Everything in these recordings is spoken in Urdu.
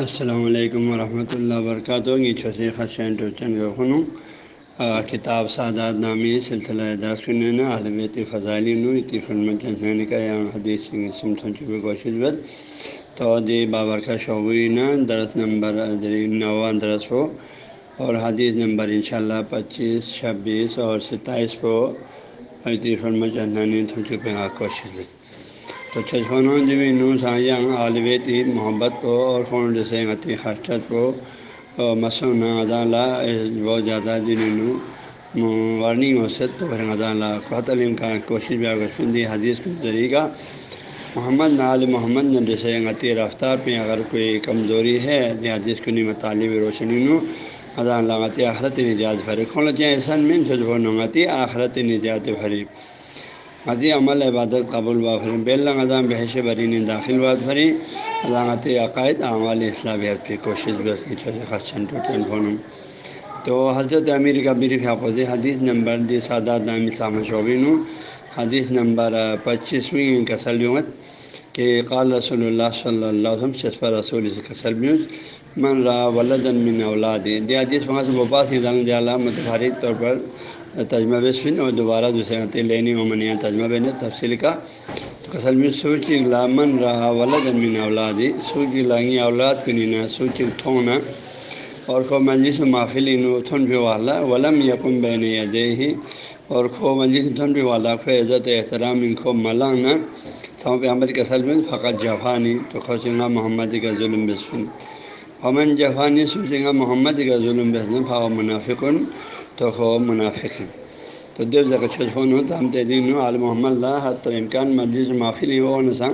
السلام علیکم ورحمۃ اللہ وبرکاتہ۔ یہ چھسی خدشین ٹوچن کا خنوں کتاب سعداد نامی سلسلہ درس البیت فضائلی نو کا حدیث چکے، کوشش بد تو دی بابر کا شعبین درس نمبر نواں درس ہو۔ اور حدیث نمبر انشاءاللہ پچیس، چھبیس اور ستائیس کو فرما چندانی چکے کوشش تو چھچپنوں جو بھی نو سایاں عالبیتی محبت کو اور فون جیسے غتی خرچت کو مسون ادالہ بہت زیادہ جنہوں وارننگ ہو سک تو پھر ادالہ قطل کا کوشش بھی آگے حدیث کے ذریعہ محمد نال محمد نے جیسے غتی رفتار پہ اگر کوئی کمزوری ہے یا حدیث کو نہیں مطالب روشنی نو ادا لغتی آخرت نجات بھری۔ کھول چاہے ایسن میں چھجو نغتی آخرت نجات بھری۔ حدی عمل عبادت قبول و بھری بیل اذام بحش بری نے داخل بات بھری علامت عقائد اعمال اسلامیت کی کوشش بھی خدشن ٹوٹن فون تو حضرت امیر کا بری حافظ حدیث نمبر دی سادات نام اسلام شعبین حدیث نمبر پچیسویں کسلیومت کہ قال رسول اللہ صلی اللہ علیہ وسلم شسفہ رسول کسلمیوز من را ولدن من اولاد دی حدیث وہاں سے وباس نظام دیا متفارق طور پر تجمہ بسفن اور دوبارہ دوسرے لینی عمنیہ تجمہ بین تفصیل کا۔ تو کسل میں سوچ لامن رہا ولد من اولادی سوچ لائیں اولاد کو نینا سوچ تھونا اور کھو مجلس محفل تھن بھی والا، ولم یقم بین دے ہی اور کھو مجلس تھن بھی والا کھو عزت احترام ان کو ملانا تھو پہ عمر کسل میں فقط جفانی، تو خوشنگا محمد کا ظلم بسفن امن جفانی سوچیں گا محمد کا ظلم بسن فا منافقن۔ تو خو منافق ہیں تو دیو جگہ چھجفون ہو تو ہم تدین عال محمد اللہ ہر طرح امکان مجلس معافی نہیں ہو نسان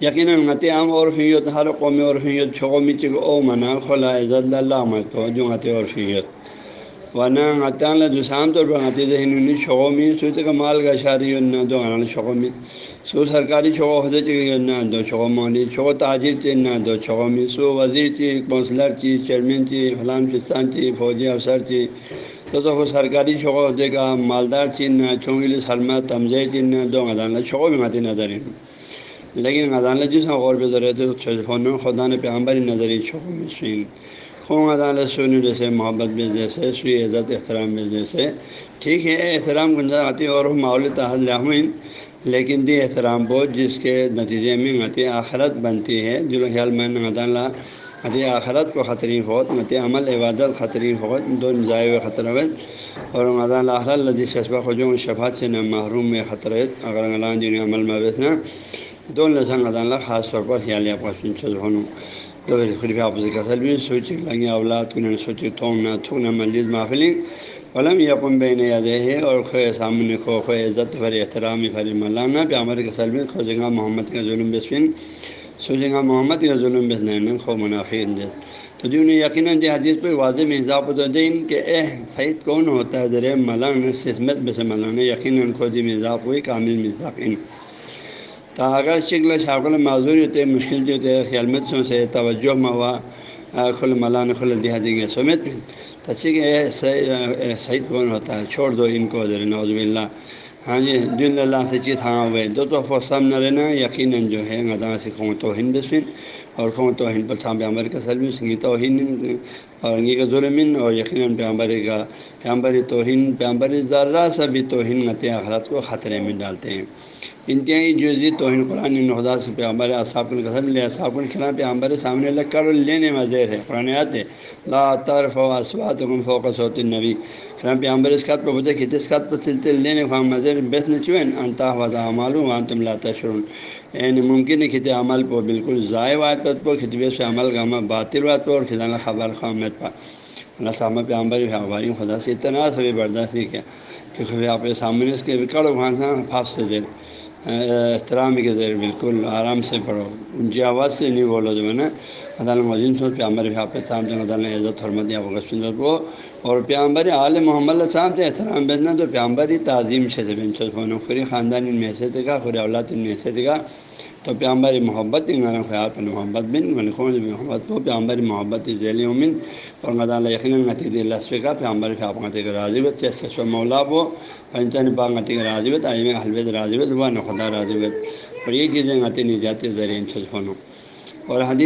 یقیناً مت عام اور ہر قومی اور فیت چھومی چک او منا خلا عزت اللہ مت ہو جو غت اور فیت ورنہ غتان دوسام طور پر غتی ذہن شومی سوچ کا مال کا شادی نہ دو غران شومی سو سرکاری چھو عہدے چی نہ دو چھو مولی چھو تاجر چی نہ دو چھو می سو وزیر چی کونسلر چی چیئرمین چی فلان پستان چی فوجی افسر چی تو تو سرکاری شوق عہدے کا مالدار چین نہ چونگلی سلمہ تمزے چین نہ، دو غدان چھو بھی متی نظر لیکن عدالت جس غور پہ ضرورت ہے فون خدا نے پیامبری نظری چھو میں سین خون عدالت سونی جیسے محبت میں جیسے، سوئی عزت، احترام میں جیسے۔ ٹھیک ہے، احترام گنجا آتی اور ماحول تحت لہمین لیکن دی احترام بوجھ جس کے نتیجے میں غتی آخرت بنتی ہے جو خیال میں عدالہ غتی آخرت کو خطرین ہوت مت عمل عبادت خطرین ہوت دو ضائع خطرہ اور مدان آخر لدی شسبہ خجوں شفات سے نہ محروم میں خطرہ اگر غلان جن عمل میں بیسنا دو لسن عدالہ خاص طور پر خیالیہ پسند چھجھونوں تو خلیف آپ سے کسل بھی سوچی لگیں اولاد کو نہ سوچی تھونا تھونا مسجد محفلی علم یقم بین یادے ہے اور خو سامنے کھو خو عزت فر احترام فر مولانا پہ عمر کے سلم کھوجیں محمد کا ظلم بسفن سوچیں گا محمد کا ظلم بسن خو منافع تو جو نے یقیناً جی حدیث پہ واضح میں حساب و کہ اے سعید کون ہوتا ہے؟ ذرے ملان سسمت بس مولانا یقیناً خودی جی مزاق ہوئی کامل مزاقین تا اگر شکل شاکل معذوری ہوتے، مشکل جو ہوتے، خیال سے توجہ موا کھل ملان کھل دیا دیں گے کہ سعید کون ہوتا ہے؟ چھوڑ دو ان کو ذرا نوز اللہ ہاں جی دن اللہ سے چیت ہاں ہوئے۔ دو تو فوسم نہ رہنا یقیناً جو ہے غدا سے خوں توہین بسفن اور خوں توہین پر تھام پیامبر کا سلم سنگی توہین اور انگی کا ظلمن، اور یقیناً پیامبر کا پیامبر توہین پیامبر ذرہ سا بھی توہین نت آخرات کو خطرے میں ڈالتے ہیں۔ انتہائی جو توہین قرآن نخدا سے پیامبر اصحاب القسم لے اصحاب الخلاء پیامبر سامنے لگ کر لینے میں زیر ہے، قرآن آتے لا طرف و اسوات فوقس ہوتی نبی خرام پیامبر اس خط پہ بولتے کہ اس خط پر تلتے لینے کو مزیر بیس نچوین انتا وضا معلوم وہاں تم لاتا شرون یعنی ممکن ہے کھتے عمل پہ بالکل ضائع وات پر پو خطبے سے عمل کا عمل باطل وات پر اور خزانہ خبر خامت پا اللہ سامہ پیامبر ہماری خدا سے اتنا سبھی برداشت نہیں کیا، کہ خبر آپ کے سامنے اس کے کڑو وہاں سے پھاس سے دیر احترام کے ذریعے بالکل آرام سے پڑھو۔ اونچی آواز سے نہیں بولو جو میں نے۔ عدالت مزین سو پیامبر آپ صاحب جو عدالت عزت حرمت یا کو۔ اور پیامبر عال محمد صاحب سے احترام بھیجنا تو پیامبری تعظیم سے بن خری خاندان ان میں حیثیت کا خری اولاد ان میں حیثیت کا تو پیامبر محبت ان خیال پر محبت بن من خون محبت کو پیامبر محبت ذیل امن اور مدال یقین نتیج لسف کا پیامبر آپ کا راضیبت چیس مولا وہ پنچن پاغتی کا راضیبت آئیم حلوت راضیبت ہوا نخدا خدا راضیبت اور یہ چیزیں غتی نجات ذریعہ ذریعے ان اور حدیث